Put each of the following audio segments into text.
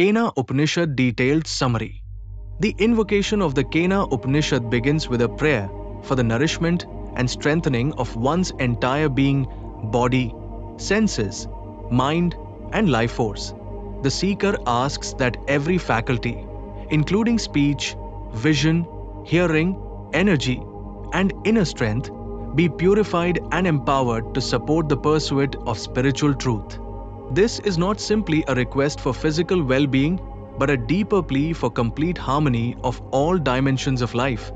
Kena Upanishad Detailed Summary The invocation of the Kena Upanishad begins with a prayer for the nourishment and strengthening of one's entire being, body, senses, mind, and life force. The seeker asks that every faculty, including speech, vision, hearing, energy, and inner strength, be purified and empowered to support the pursuit of spiritual truth. This is not simply a request for physical well being, but a deeper plea for complete harmony of all dimensions of life,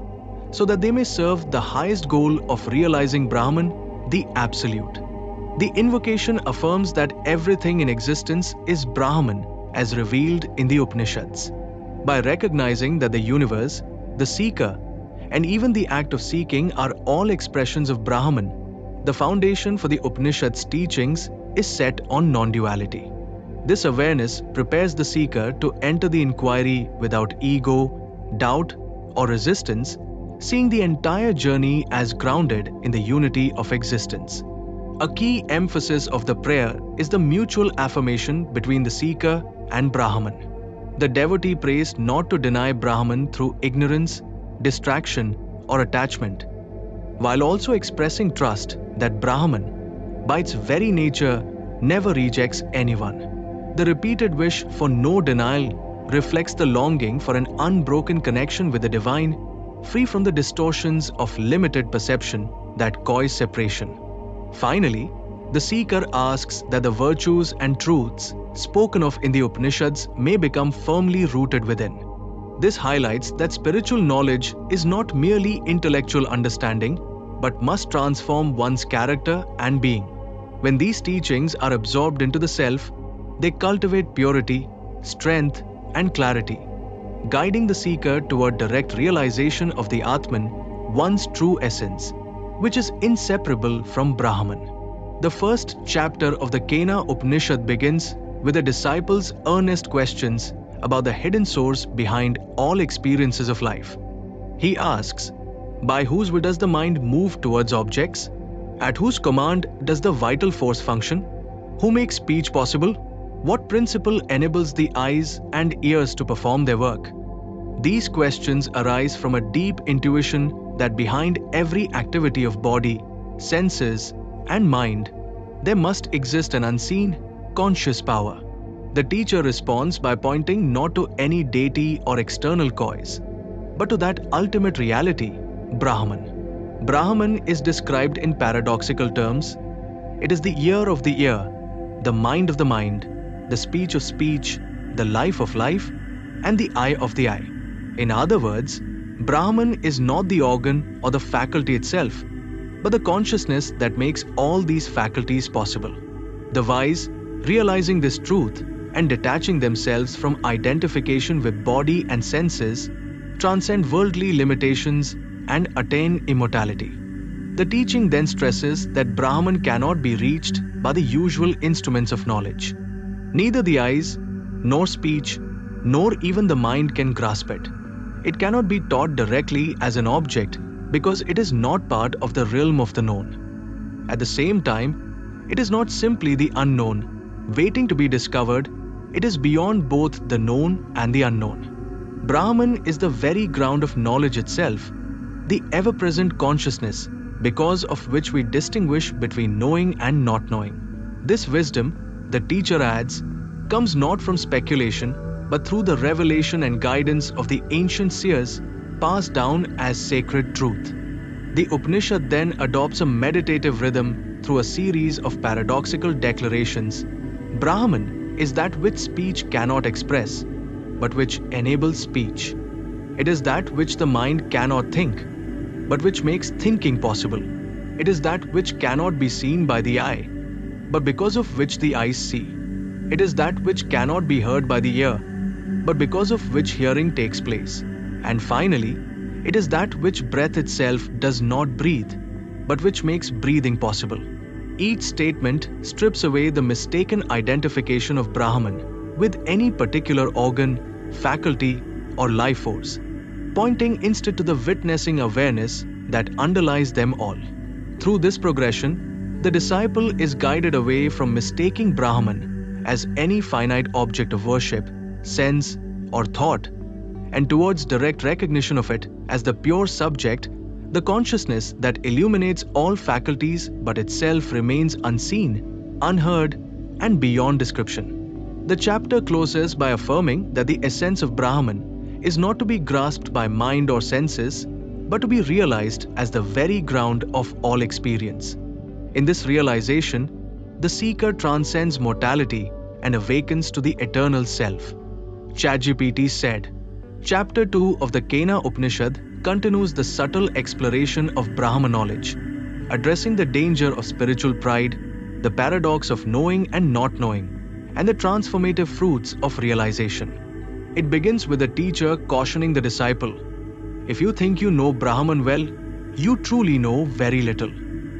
so that they may serve the highest goal of realizing Brahman, the Absolute. The invocation affirms that everything in existence is Brahman as revealed in the Upanishads. By recognizing that the universe, the seeker, and even the act of seeking are all expressions of Brahman, the foundation for the Upanishad's teachings is set on non duality. This awareness prepares the seeker to enter the inquiry without ego, doubt, or resistance, seeing the entire journey as grounded in the unity of existence. A key emphasis of the prayer is the mutual affirmation between the seeker and Brahman. The devotee prays not to deny Brahman through ignorance, distraction, or attachment, while also expressing trust that Brahman, by its very nature, never rejects anyone. The repeated wish for no denial reflects the longing for an unbroken connection with the divine, free from the distortions of limited perception that cause separation. Finally, the seeker asks that the virtues and truths spoken of in the Upanishads may become firmly rooted within. This highlights that spiritual knowledge is not merely intellectual understanding, but must transform one's character and being. When these teachings are absorbed into the self, they cultivate purity, strength, and clarity, guiding the seeker toward direct realization of the Atman, one's true essence, which is inseparable from Brahman. The first chapter of the Kena Upanishad begins with the disciples' earnest questions about the hidden source behind all experiences of life. He asks, By whose will does the mind move towards objects? At whose command does the vital force function? Who makes speech possible? What principle enables the eyes and ears to perform their work? These questions arise from a deep intuition that behind every activity of body, senses, and mind, there must exist an unseen, conscious power. The teacher responds by pointing not to any deity or external cause, but to that ultimate reality, Brahman. Brahman is described in paradoxical terms. It is the ear of the ear, the mind of the mind, the speech of speech, the life of life, and the eye of the eye. In other words, Brahman is not the organ or the faculty itself, but the consciousness that makes all these faculties possible. The wise, realizing this truth and detaching themselves from identification with body and senses, transcend worldly limitations and attain immortality. The teaching then stresses that Brahman cannot be reached by the usual instruments of knowledge. Neither the eyes, nor speech, nor even the mind can grasp it. It cannot be taught directly as an object because it is not part of the realm of the known. At the same time, it is not simply the unknown, waiting to be discovered, it is beyond both the known and the unknown. Brahman is the very ground of knowledge itself, the ever present consciousness, because of which we distinguish between knowing and not knowing. This wisdom, the teacher adds, comes not from speculation, but through the revelation and guidance of the ancient seers passed down as sacred truth. The Upanishad then adopts a meditative rhythm through a series of paradoxical declarations. Brahman is that which speech cannot express, but which enables speech. It is that which the mind cannot think, but which makes thinking possible. It is that which cannot be seen by the eye, but because of which the eyes see. It is that which cannot be heard by the ear, but because of which hearing takes place. And finally, it is that which breath itself does not breathe, but which makes breathing possible. Each statement strips away the mistaken identification of Brahman with any particular organ, faculty, or life force, pointing instead to the witnessing awareness that underlies them all. Through this progression, the disciple is guided away from mistaking Brahman as any finite object of worship sense, or thought, and towards direct recognition of it as the pure subject, the consciousness that illuminates all faculties but itself remains unseen, unheard, and beyond description. The chapter closes by affirming that the essence of Brahman is not to be grasped by mind or senses, but to be realized as the very ground of all experience. In this realization, the seeker transcends mortality and awakens to the eternal self. ChatGPT said, Chapter 2 of the Kena Upanishad continues the subtle exploration of Brahma knowledge, addressing the danger of spiritual pride, the paradox of knowing and not knowing, and the transformative fruits of realization. It begins with the teacher cautioning the disciple If you think you know Brahman well, you truly know very little.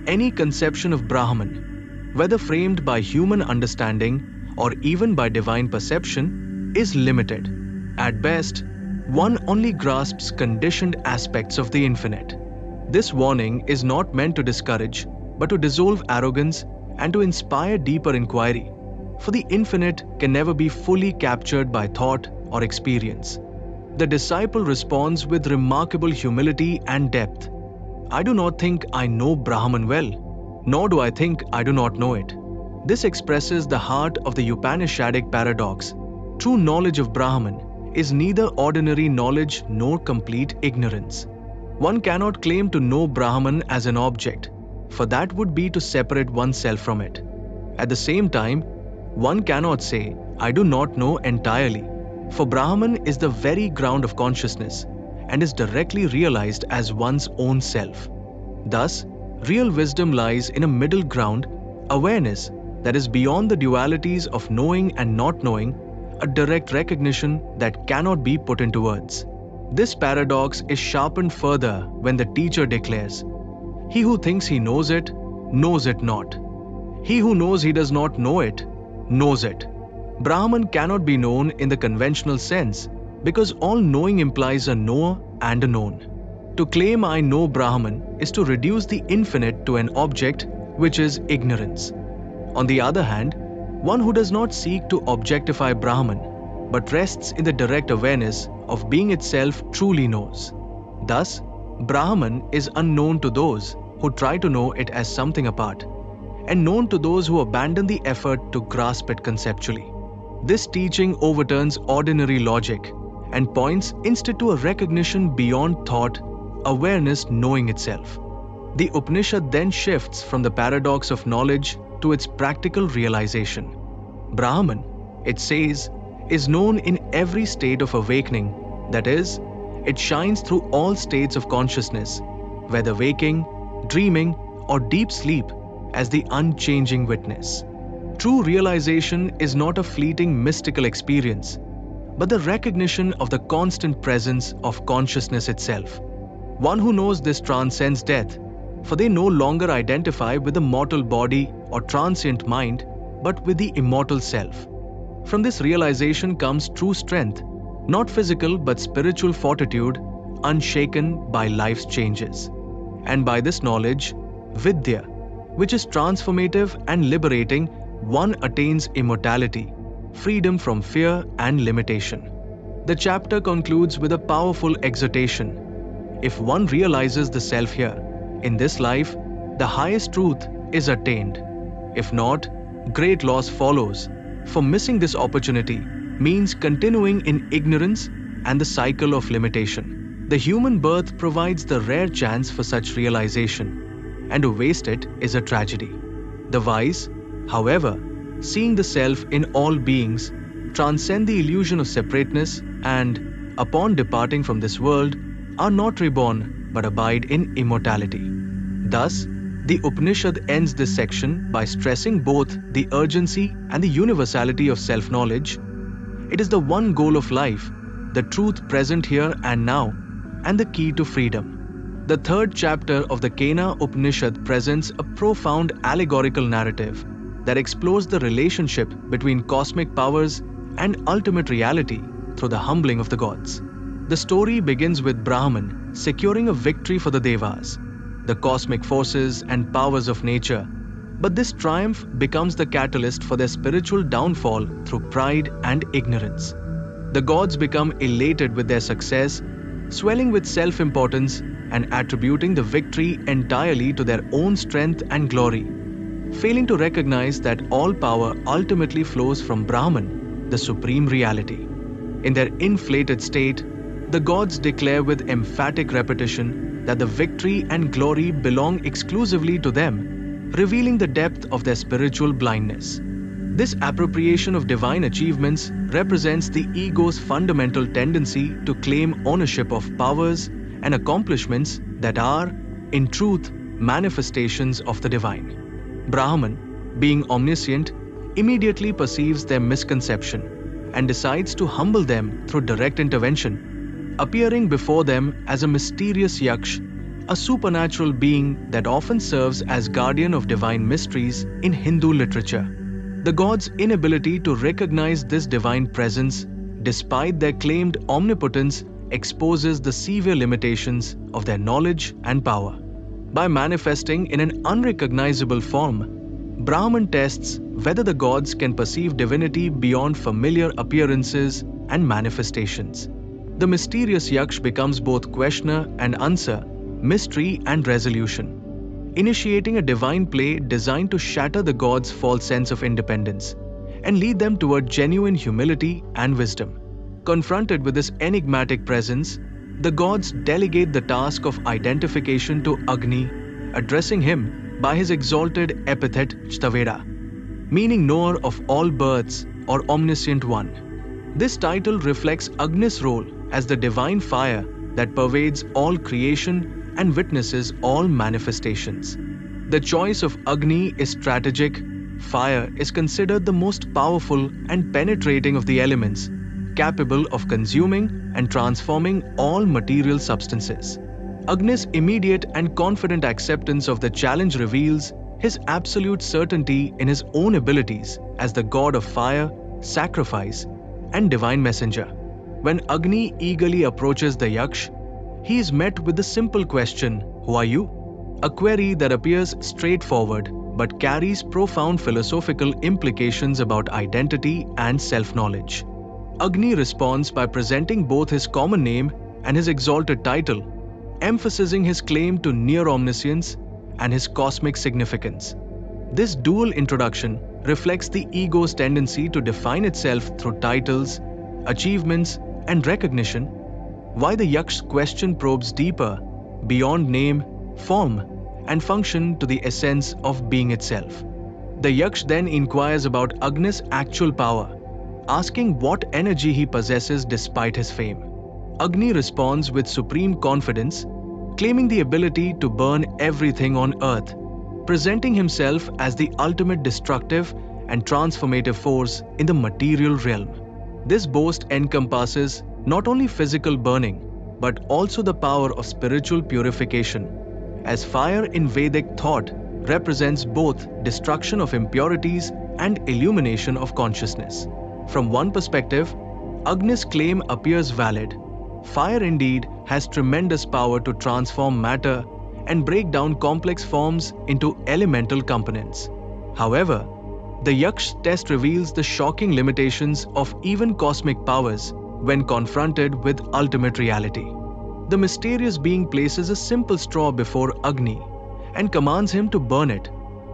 Any conception of Brahman, whether framed by human understanding or even by divine perception, is limited. At best, one only grasps conditioned aspects of the infinite. This warning is not meant to discourage, but to dissolve arrogance and to inspire deeper inquiry, for the infinite can never be fully captured by thought or experience. The disciple responds with remarkable humility and depth. I do not think I know Brahman well, nor do I think I do not know it. This expresses the heart of the Upanishadic paradox. True knowledge of Brahman is neither ordinary knowledge nor complete ignorance. One cannot claim to know Brahman as an object, for that would be to separate oneself from it. At the same time, one cannot say, I do not know entirely, for Brahman is the very ground of consciousness and is directly realized as one's own self. Thus, real wisdom lies in a middle ground, awareness that is beyond the dualities of knowing and not knowing a direct recognition that cannot be put into words. This paradox is sharpened further when the teacher declares, He who thinks he knows it, knows it not. He who knows he does not know it, knows it. Brahman cannot be known in the conventional sense because all knowing implies a knower and a known. To claim I know Brahman is to reduce the infinite to an object which is ignorance. On the other hand, one who does not seek to objectify Brahman, but rests in the direct awareness of being itself truly knows. Thus, Brahman is unknown to those who try to know it as something apart, and known to those who abandon the effort to grasp it conceptually. This teaching overturns ordinary logic and points instead to a recognition beyond thought, awareness knowing itself. The Upanishad then shifts from the paradox of knowledge to its practical realization. Brahman, it says, is known in every state of awakening, that is, it shines through all states of consciousness, whether waking, dreaming, or deep sleep, as the unchanging witness. True realization is not a fleeting mystical experience, but the recognition of the constant presence of consciousness itself. One who knows this transcends death for they no longer identify with the mortal body or transient mind, but with the immortal self. From this realization comes true strength, not physical but spiritual fortitude, unshaken by life's changes. And by this knowledge, Vidya, which is transformative and liberating, one attains immortality, freedom from fear and limitation. The chapter concludes with a powerful exhortation. If one realizes the self here, in this life, the highest truth is attained. If not, great loss follows, for missing this opportunity means continuing in ignorance and the cycle of limitation. The human birth provides the rare chance for such realization, and to waste it is a tragedy. The wise, however, seeing the self in all beings, transcend the illusion of separateness and, upon departing from this world, are not reborn but abide in immortality. Thus, the Upanishad ends this section by stressing both the urgency and the universality of self knowledge. It is the one goal of life, the truth present here and now, and the key to freedom. The third chapter of the Kena Upanishad presents a profound allegorical narrative that explores the relationship between cosmic powers and ultimate reality through the humbling of the gods. The story begins with Brahman securing a victory for the Devas the cosmic forces and powers of nature. But this triumph becomes the catalyst for their spiritual downfall through pride and ignorance. The gods become elated with their success, swelling with self importance and attributing the victory entirely to their own strength and glory, failing to recognize that all power ultimately flows from Brahman, the supreme reality. In their inflated state, the gods declare with emphatic repetition that the victory and glory belong exclusively to them, revealing the depth of their spiritual blindness. This appropriation of divine achievements represents the ego's fundamental tendency to claim ownership of powers and accomplishments that are, in truth, manifestations of the divine. Brahman, being omniscient, immediately perceives their misconception and decides to humble them through direct intervention, appearing before them as a mysterious yaksh, a supernatural being that often serves as guardian of divine mysteries in Hindu literature. The gods' inability to recognize this divine presence, despite their claimed omnipotence, exposes the severe limitations of their knowledge and power. By manifesting in an unrecognizable form, Brahman tests whether the gods can perceive divinity beyond familiar appearances and manifestations. The mysterious Yaksh becomes both questioner and answer, mystery and resolution, initiating a divine play designed to shatter the gods' false sense of independence and lead them toward genuine humility and wisdom. Confronted with this enigmatic presence, the gods delegate the task of identification to Agni, addressing him by his exalted epithet Jataveda, meaning knower of all births or omniscient one. This title reflects Agni's role as the divine fire that pervades all creation and witnesses all manifestations. The choice of Agni is strategic. Fire is considered the most powerful and penetrating of the elements capable of consuming and transforming all material substances. Agni's immediate and confident acceptance of the challenge reveals his absolute certainty in his own abilities as the god of fire, sacrifice, and divine messenger. When Agni eagerly approaches the Yaksh, he is met with the simple question, Who are you? A query that appears straightforward but carries profound philosophical implications about identity and self knowledge. Agni responds by presenting both his common name and his exalted title, emphasizing his claim to near omniscience and his cosmic significance. This dual introduction reflects the ego's tendency to define itself through titles, achievements, and recognition, why the Yaksh's question probes deeper, beyond name, form, and function to the essence of being itself. The Yaksh then inquires about Agni's actual power asking what energy he possesses despite his fame. Agni responds with supreme confidence, claiming the ability to burn everything on earth, presenting himself as the ultimate destructive and transformative force in the material realm. This boast encompasses not only physical burning, but also the power of spiritual purification, as fire in Vedic thought represents both destruction of impurities and illumination of consciousness. From one perspective, Agni's claim appears valid. Fire indeed has tremendous power to transform matter and break down complex forms into elemental components. However, the Yaksh test reveals the shocking limitations of even cosmic powers when confronted with ultimate reality. The mysterious being places a simple straw before Agni and commands him to burn it,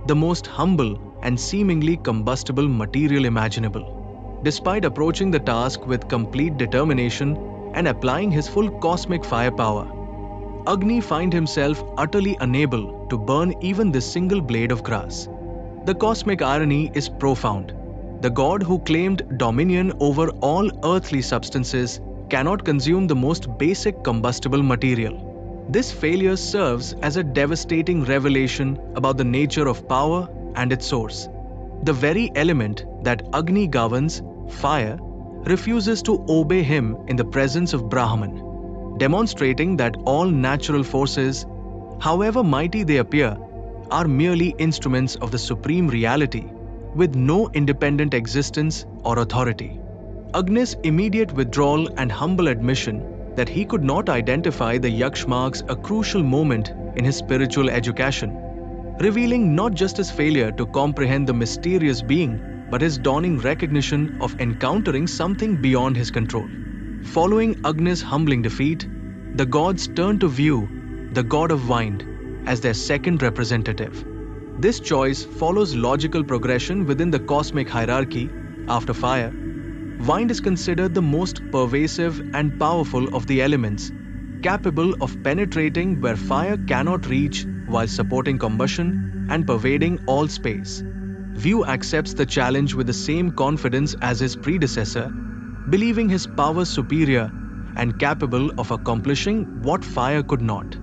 the most humble and seemingly combustible material imaginable. Despite approaching the task with complete determination and applying his full cosmic firepower, Agni finds himself utterly unable to burn even this single blade of grass. The cosmic irony is profound. The god who claimed dominion over all earthly substances cannot consume the most basic combustible material. This failure serves as a devastating revelation about the nature of power and its source. The very element that Agni governs fire, refuses to obey him in the presence of Brahman, demonstrating that all natural forces, however mighty they appear, are merely instruments of the supreme reality with no independent existence or authority. Agni's immediate withdrawal and humble admission that he could not identify the Yaksh marks a crucial moment in his spiritual education, revealing not just his failure to comprehend the mysterious being but his dawning recognition of encountering something beyond his control. Following Agni's humbling defeat, the gods turn to Vayu the god of wind, as their second representative. This choice follows logical progression within the cosmic hierarchy. After fire, wind is considered the most pervasive and powerful of the elements, capable of penetrating where fire cannot reach while supporting combustion and pervading all space. Vayu accepts the challenge with the same confidence as his predecessor, believing his power superior and capable of accomplishing what fire could not.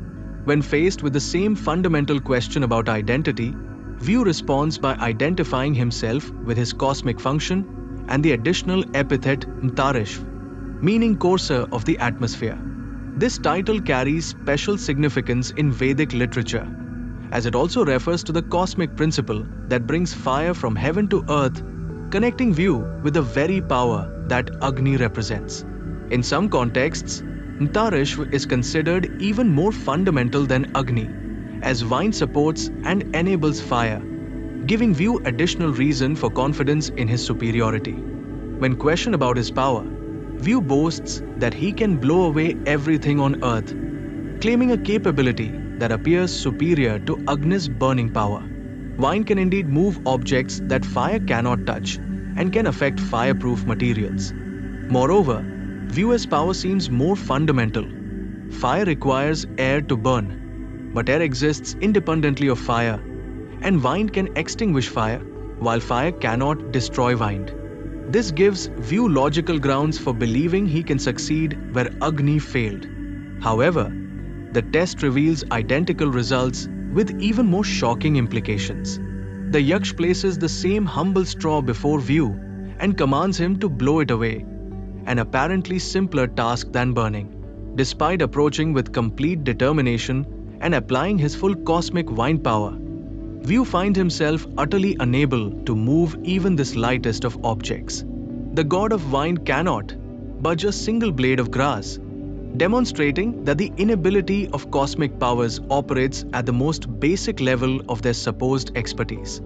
When faced with the same fundamental question about identity, Vayu responds by identifying himself with his cosmic function and the additional epithet Mtarish, meaning courser of the atmosphere. This title carries special significance in Vedic literature, as it also refers to the cosmic principle that brings fire from heaven to earth, connecting Vayu with the very power that Agni represents. In some contexts, Mtarish is considered even more fundamental than Agni, as wind supports and enables fire, giving Vayu additional reason for confidence in his superiority. When questioned about his power, Vayu boasts that he can blow away everything on earth, claiming a capability that appears superior to Agni's burning power. Wine can indeed move objects that fire cannot touch and can affect fireproof materials. Moreover, Vayu's power seems more fundamental. Fire requires air to burn, but air exists independently of fire, and wind can extinguish fire, while fire cannot destroy wind. This gives Vyu logical grounds for believing he can succeed where Agni failed. However, the test reveals identical results with even more shocking implications. The Yaksh places the same humble straw before Vayu and commands him to blow it away, an apparently simpler task than burning. Despite approaching with complete determination and applying his full cosmic wind power, Vayu finds himself utterly unable to move even this lightest of objects. The god of wind cannot budge a single blade of grass, demonstrating that the inability of cosmic powers operates at the most basic level of their supposed expertise.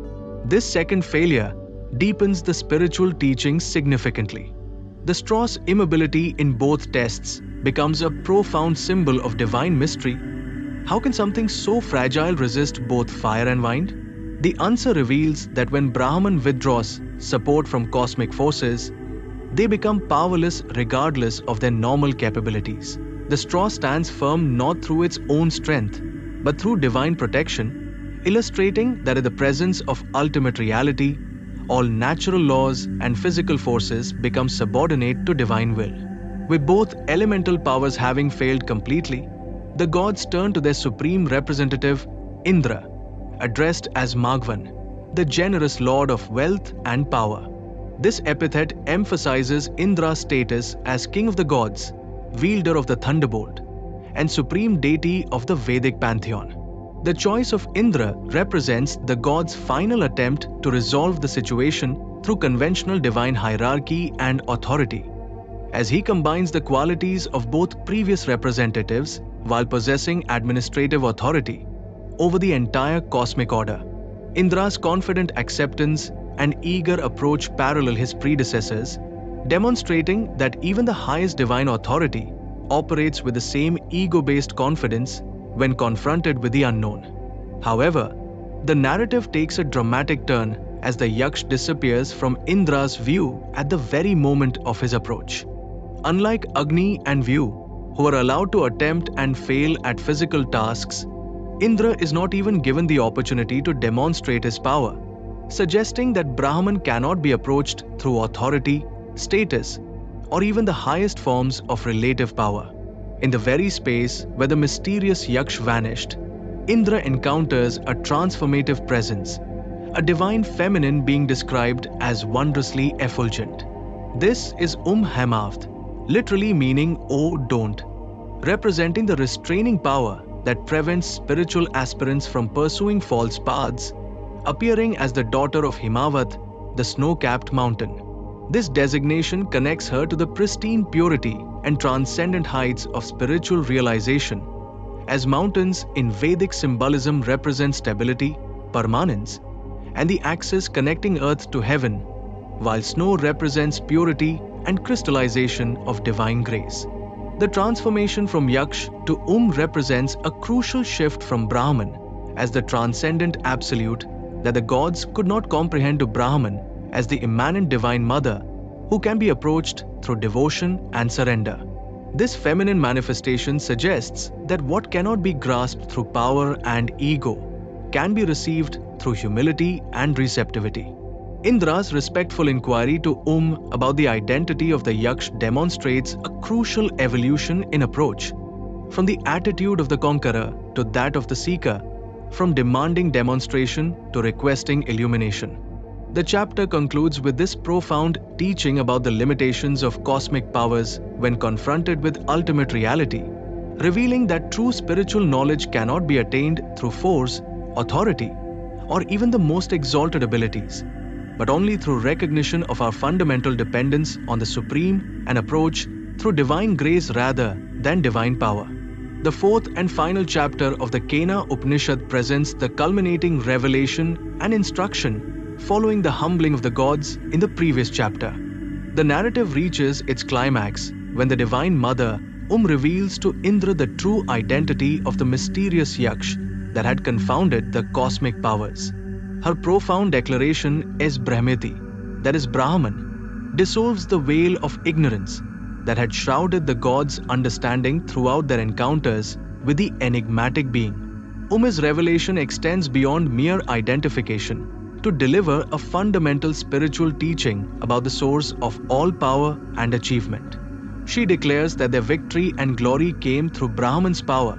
This second failure deepens the spiritual teachings significantly. The straw's immobility in both tests becomes a profound symbol of divine mystery how can something so fragile resist both fire and wind? The answer reveals that when Brahman withdraws support from cosmic forces, they become powerless regardless of their normal capabilities. The straw stands firm not through its own strength, but through divine protection, illustrating that in the presence of ultimate reality, all natural laws and physical forces become subordinate to divine will. With both elemental powers having failed completely, the gods turn to their supreme representative, Indra, addressed as Maghvan, the generous lord of wealth and power. This epithet emphasizes Indra's status as king of the gods, wielder of the thunderbolt, and supreme deity of the Vedic pantheon. The choice of Indra represents the god's final attempt to resolve the situation through conventional divine hierarchy and authority, as he combines the qualities of both previous representatives while possessing administrative authority over the entire cosmic order. Indra's confident acceptance and eager approach parallel his predecessors, demonstrating that even the highest divine authority operates with the same ego based confidence when confronted with the unknown. However, the narrative takes a dramatic turn as the Yaksh disappears from Indra's view at the very moment of his approach. Unlike Agni and Vayu, who are allowed to attempt and fail at physical tasks, Indra is not even given the opportunity to demonstrate his power, suggesting that Brahman cannot be approached through authority, status, or even the highest forms of relative power. In the very space where the mysterious Yaksh vanished, Indra encounters a transformative presence, a divine feminine being described as wondrously effulgent. This is Um Hemavd, literally meaning oh don't, representing the restraining power that prevents spiritual aspirants from pursuing false paths, appearing as the daughter of Himavat, the snow capped mountain. This designation connects her to the pristine purity and transcendent heights of spiritual realization, as mountains in Vedic symbolism represent stability, permanence, and the axis connecting earth to heaven, while snow represents purity and crystallization of divine grace. The transformation from Yaksh to Um represents a crucial shift from Brahman as the transcendent absolute that the gods could not comprehend to Brahman as the immanent divine mother who can be approached through devotion and surrender. This feminine manifestation suggests that what cannot be grasped through power and ego can be received through humility and receptivity. Indra's respectful inquiry to Um about the identity of the Yaksh demonstrates a crucial evolution in approach, from the attitude of the conqueror to that of the seeker, from demanding demonstration to requesting illumination. The chapter concludes with this profound teaching about the limitations of cosmic powers when confronted with ultimate reality, revealing that true spiritual knowledge cannot be attained through force, authority, or even the most exalted abilities, but only through recognition of our fundamental dependence on the Supreme and approach through divine grace rather than divine power. The fourth and final chapter of the Kena Upanishad presents the culminating revelation and instruction following the humbling of the gods in the previous chapter. The narrative reaches its climax when the Divine Mother Um reveals to Indra the true identity of the mysterious Yaksh that had confounded the cosmic powers. Her profound declaration is Brahmiti, that is Brahman, dissolves the veil of ignorance that had shrouded the gods' understanding throughout their encounters with the enigmatic being. Um's revelation extends beyond mere identification to deliver a fundamental spiritual teaching about the source of all power and achievement. She declares that their victory and glory came through Brahman's power,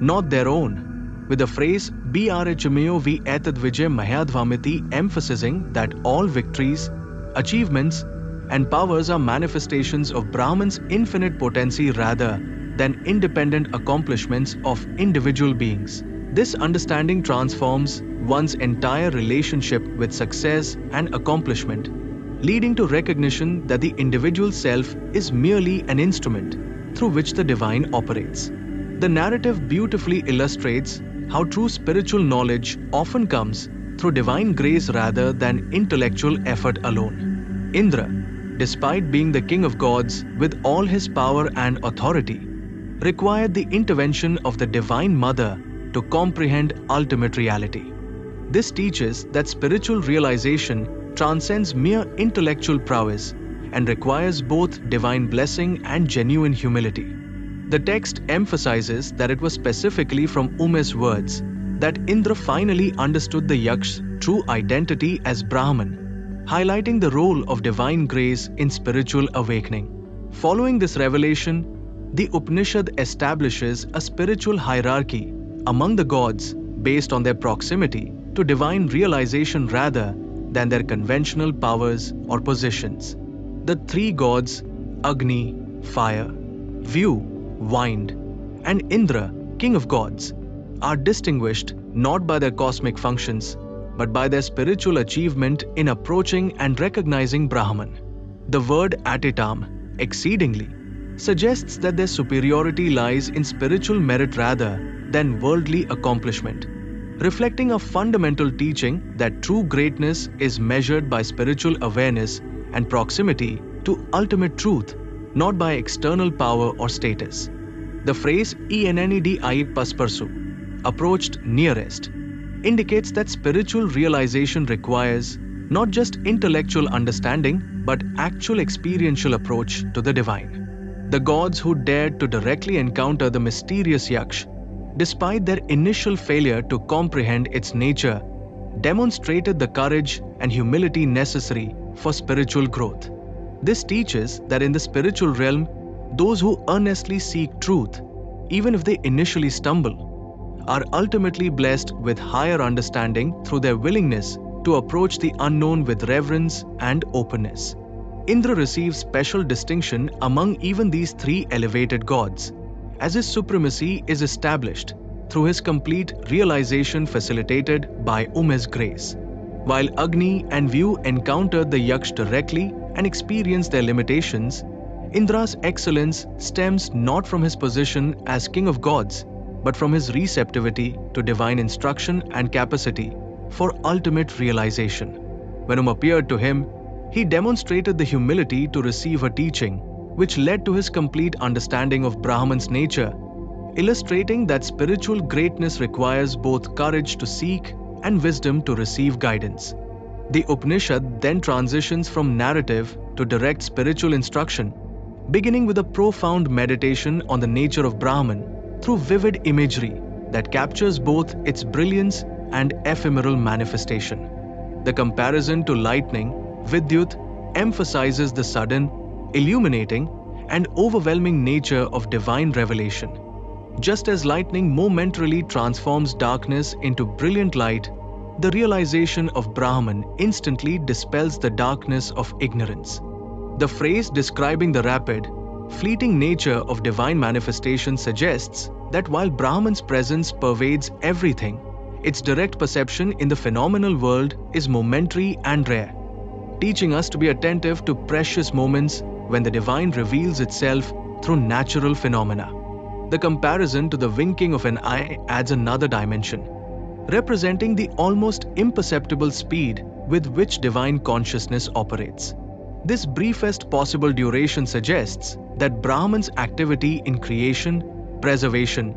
not their own, with the phrase Brahmeo vi etad vijay Mahyadvamiti emphasizing that all victories, achievements, and powers are manifestations of Brahman's infinite potency rather than independent accomplishments of individual beings. This understanding transforms one's entire relationship with success and accomplishment, leading to recognition that the individual self is merely an instrument through which the divine operates. The narrative beautifully illustrates how true spiritual knowledge often comes through divine grace rather than intellectual effort alone. Indra, despite being the king of gods with all his power and authority, required the intervention of the Divine Mother to comprehend ultimate reality. This teaches that spiritual realization transcends mere intellectual prowess and requires both divine blessing and genuine humility. The text emphasizes that it was specifically from Ume's words that Indra finally understood the Yaksh's true identity as Brahman, highlighting the role of divine grace in spiritual awakening. Following this revelation, the Upanishad establishes a spiritual hierarchy among the gods based on their proximity to divine realization rather than their conventional powers or positions. The three gods, Agni, fire, Vayu, wind, and Indra, king of gods, are distinguished not by their cosmic functions, but by their spiritual achievement in approaching and recognizing Brahman. The word atitam, exceedingly, suggests that their superiority lies in spiritual merit rather than worldly accomplishment reflecting a fundamental teaching that true greatness is measured by spiritual awareness and proximity to ultimate truth, not by external power or status. The phrase ENNED pasparsu, approached nearest, indicates that spiritual realization requires not just intellectual understanding but actual experiential approach to the divine. The gods who dared to directly encounter the mysterious Yaksh despite their initial failure to comprehend its nature, demonstrated the courage and humility necessary for spiritual growth. This teaches that in the spiritual realm, those who earnestly seek truth, even if they initially stumble, are ultimately blessed with higher understanding through their willingness to approach the unknown with reverence and openness. Indra receives special distinction among even these three elevated gods as his supremacy is established through his complete realization facilitated by Ume's grace. While Agni and Vayu encountered the Yaksh directly and experienced their limitations, Indra's excellence stems not from his position as king of gods, but from his receptivity to divine instruction and capacity for ultimate realization. When Um appeared to him, He demonstrated the humility to receive her teaching, which led to his complete understanding of Brahman's nature, illustrating that spiritual greatness requires both courage to seek and wisdom to receive guidance. The Upanishad then transitions from narrative to direct spiritual instruction, beginning with a profound meditation on the nature of Brahman through vivid imagery that captures both its brilliance and ephemeral manifestation. The comparison to lightning, Vidyut, emphasizes the sudden, illuminating, and overwhelming nature of divine revelation. Just as lightning momentarily transforms darkness into brilliant light, the realization of Brahman instantly dispels the darkness of ignorance. The phrase describing the rapid, fleeting nature of divine manifestation suggests that while Brahman's presence pervades everything, its direct perception in the phenomenal world is momentary and rare, teaching us to be attentive to precious moments when the divine reveals itself through natural phenomena. The comparison to the winking of an eye adds another dimension, representing the almost imperceptible speed with which divine consciousness operates. This briefest possible duration suggests that Brahman's activity in creation, preservation,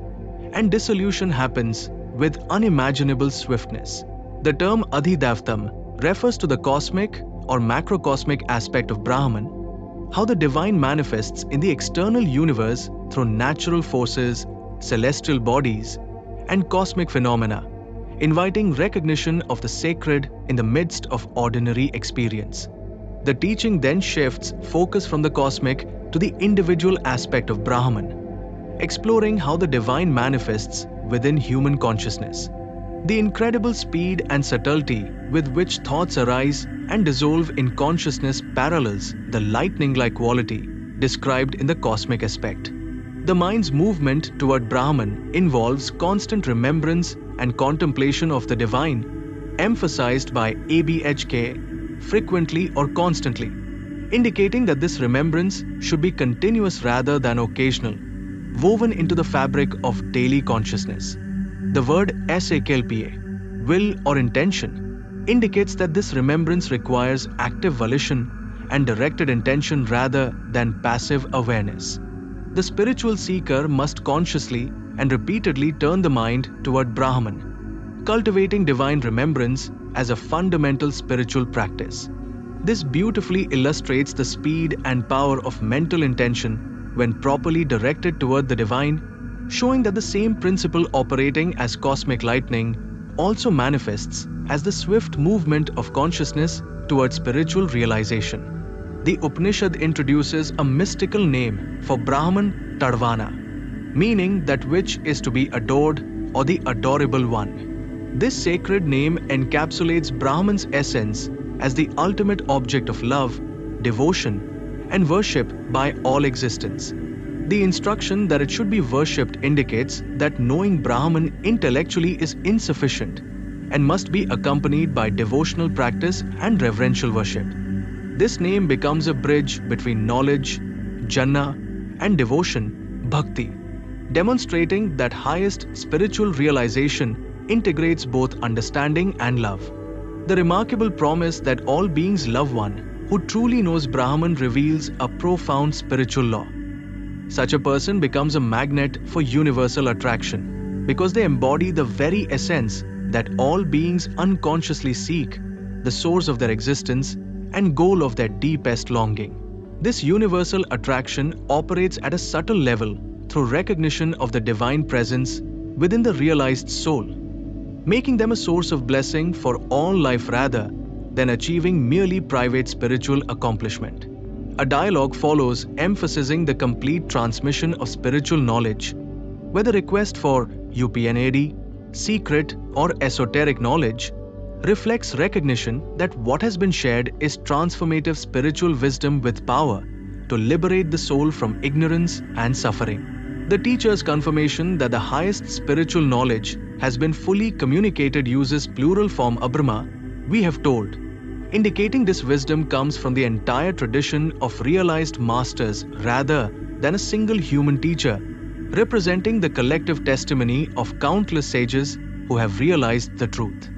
and dissolution happens with unimaginable swiftness. The term Adhidavtam refers to the cosmic or macrocosmic aspect of Brahman, how the divine manifests in the external universe through natural forces, celestial bodies, and cosmic phenomena, inviting recognition of the sacred in the midst of ordinary experience. The teaching then shifts focus from the cosmic to the individual aspect of Brahman, exploring how the divine manifests within human consciousness. The incredible speed and subtlety with which thoughts arise and dissolve in consciousness parallels the lightning like quality described in the cosmic aspect. The mind's movement toward Brahman involves constant remembrance and contemplation of the divine, emphasized by ABHK frequently or constantly, indicating that this remembrance should be continuous rather than occasional woven into the fabric of daily consciousness. The word SAKLPA, will or intention, indicates that this remembrance requires active volition and directed intention rather than passive awareness. The spiritual seeker must consciously and repeatedly turn the mind toward Brahman, cultivating divine remembrance as a fundamental spiritual practice. This beautifully illustrates the speed and power of mental intention when properly directed toward the divine, showing that the same principle operating as cosmic lightning also manifests as the swift movement of consciousness towards spiritual realization. The Upanishad introduces a mystical name for Brahman Tadvana, meaning that which is to be adored or the adorable one. This sacred name encapsulates Brahman's essence as the ultimate object of love, devotion, and worship by all existence. The instruction that it should be worshipped indicates that knowing Brahman intellectually is insufficient and must be accompanied by devotional practice and reverential worship. This name becomes a bridge between knowledge, jnana, and devotion, bhakti, demonstrating that highest spiritual realization integrates both understanding and love. The remarkable promise that all beings love one who truly knows Brahman reveals a profound spiritual law. Such a person becomes a magnet for universal attraction because they embody the very essence that all beings unconsciously seek, the source of their existence and goal of their deepest longing. This universal attraction operates at a subtle level through recognition of the divine presence within the realized soul, making them a source of blessing for all life rather than achieving merely private spiritual accomplishment. A dialogue follows emphasizing the complete transmission of spiritual knowledge, whether request for UPNAD, secret, or esoteric knowledge, reflects recognition that what has been shared is transformative spiritual wisdom with power to liberate the soul from ignorance and suffering. The teacher's confirmation that the highest spiritual knowledge has been fully communicated uses plural form abrama we have told, indicating this wisdom comes from the entire tradition of realized masters rather than a single human teacher, representing the collective testimony of countless sages who have realized the truth.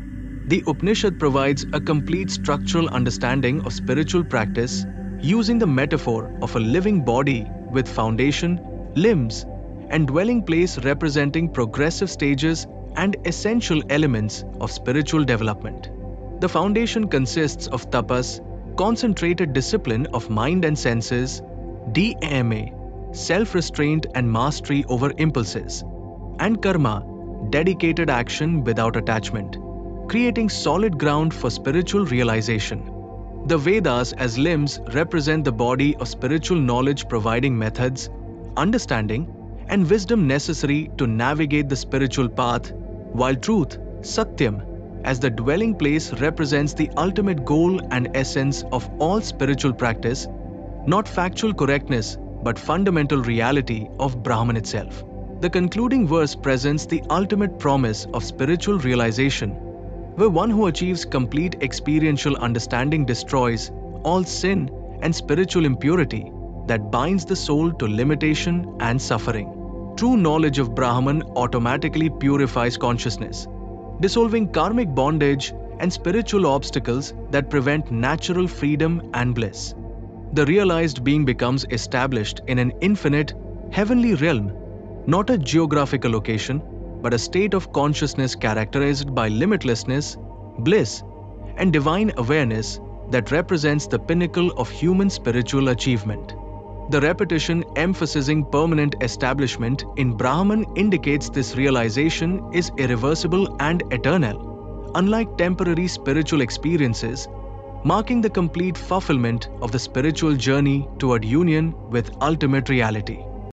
The Upanishad provides a complete structural understanding of spiritual practice using the metaphor of a living body with foundation, limbs, and dwelling place representing progressive stages and essential elements of spiritual development. The foundation consists of tapas, concentrated discipline of mind and senses, dama, self restraint and mastery over impulses, and karma, dedicated action without attachment, creating solid ground for spiritual realization. The Vedas as limbs represent the body of spiritual knowledge providing methods, understanding, and wisdom necessary to navigate the spiritual path, while truth, Satyam, as the dwelling place represents the ultimate goal and essence of all spiritual practice, not factual correctness but fundamental reality of Brahman itself. The concluding verse presents the ultimate promise of spiritual realization, where one who achieves complete experiential understanding destroys all sin and spiritual impurity that binds the soul to limitation and suffering. True knowledge of Brahman automatically purifies consciousness, dissolving karmic bondage and spiritual obstacles that prevent natural freedom and bliss. The realized being becomes established in an infinite, heavenly realm, not a geographical location, but a state of consciousness characterized by limitlessness, bliss, and divine awareness that represents the pinnacle of human spiritual achievement. The repetition emphasizing permanent establishment in Brahman indicates this realization is irreversible and eternal, unlike temporary spiritual experiences, marking the complete fulfillment of the spiritual journey toward union with ultimate reality.